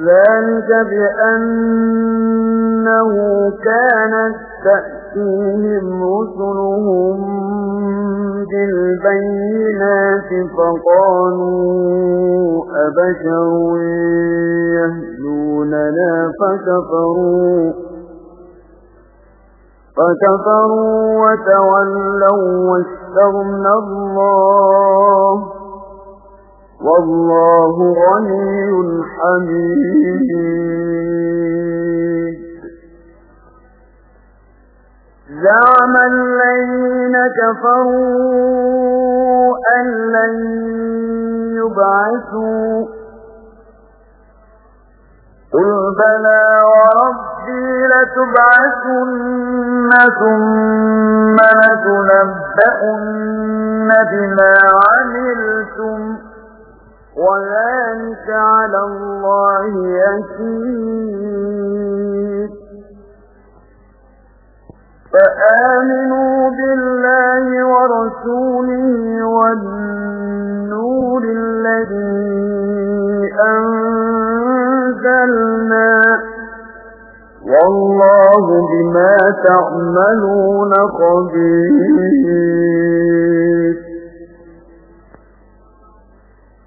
ذلك بأنه كانت تأتيهم رسلهم بالبينات فقالوا أبشر يهدوننا فكفروا فكفروا وتولوا واستغنى الله والله غني حميد. زعم الذين كفروا أن لن يبعثوا. قل بلى وربي لتبعثن ثم لتنبؤن بما عملتم. وذلك على الله يسير فآمنوا بالله ورسوله والنور الذي أنزلنا والله بما تعملون خبير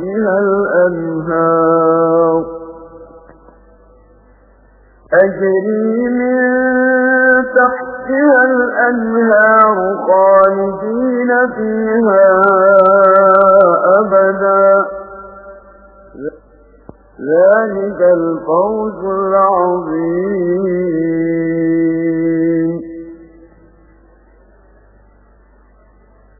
تحتها الأنهار. أجري من تحتها الأنهار خالدين فيها أبدا. ذلك الفوز العظيم.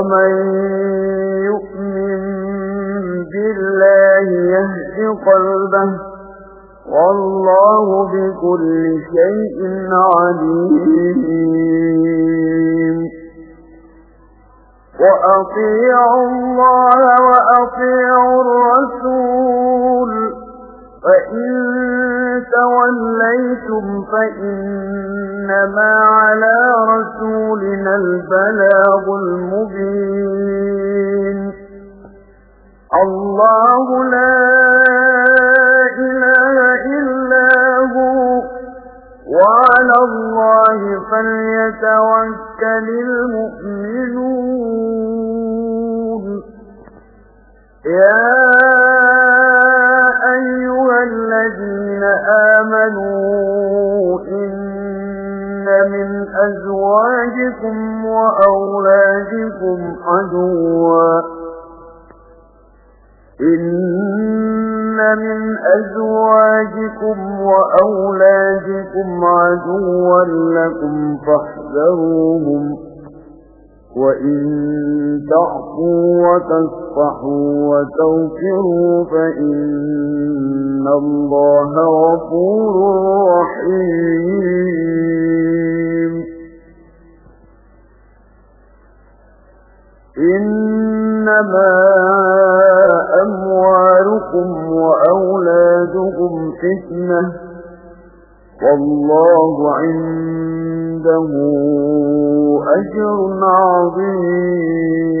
ومن يؤمن بالله يهد قلبه والله بكل شيء عليم. وأطيعوا الله وأطيعوا الرسول فإن توليتم فإنما على رسولنا البلاغ المبين. الله لا إله إلا هو وعلى الله فليتوكل المؤمنون. يا الذين آمنوا إن من أزواجكم وأولادكم عدوا. إن من أزواجكم وأولادكم عدوا لكم فاحذروهم وإن تعفوا وتصفحوا وتوفروا فإن الله غفور رحيم إنما أموالكم وأولادكم فتنة والله عنده أجر عظيم